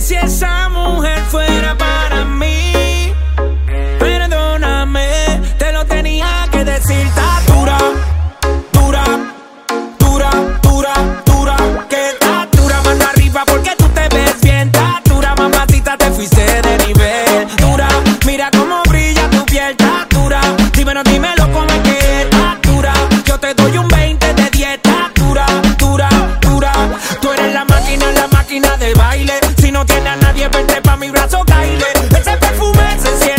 si esa mujer fue trepa mi brazo, caile. Ese perfume se siente.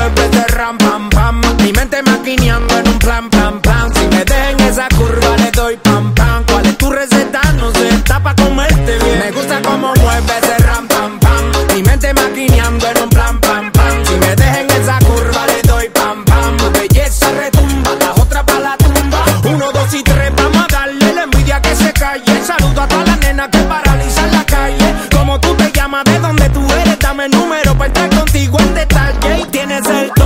mueve ese ram pam pam. Mi mente maquineando en un plan pam pam. Si me dejen esa curva le doy pam pam. ¿Cuál es tu receta? No sé, está pa comerte bien. Me gusta cómo mueve ese ram pam pam. Mi mente maquineando en un plan pam pam. Si me dejen esa curva le doy pam pam. Belleza retumba, la otra pa la tumba. Uno, dos y tres, vamos a darle la envidia que se calle. Saludo a toda la nena que paraliza en la calle. Como tú te llamas, de dónde tú eres, dame el número el